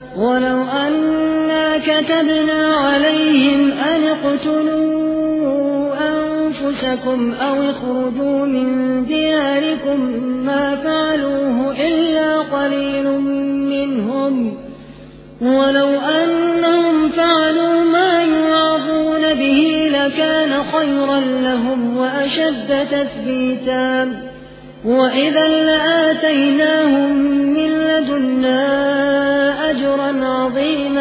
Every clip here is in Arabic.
ولو أنا كتبنا عليهم أن اقتلوا أنفسكم أو اخرجوا من دياركم ما فعلوه إلا قليل منهم. ولو أنهم فعلوا ما يوعظون به لكان خيرا لهم وأشد تثبيتا. وإذا لآتيناهم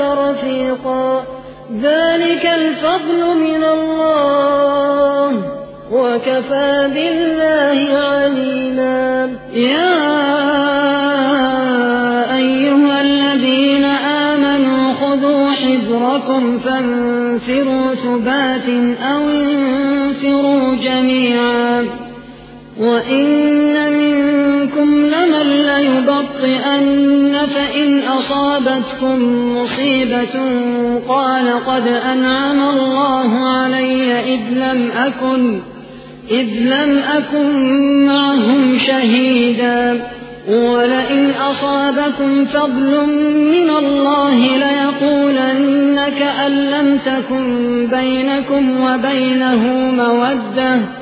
رفيقا. ذلك الفضل من الله. وكفى بالله عليما. يا أيها الذين آمنوا خذوا حذركم فانفروا ثبات أو انفروا جميعا. وإن منكم لمن ليبطئن فإن أصابتكم مصيبة قال قد أنعم الله علي إذ لم أكن إذ لم أكن معهم شهيدا. ولئن أصابكم فضل من الله ليقولن كأن لم تكن بينكم وبينه مودة.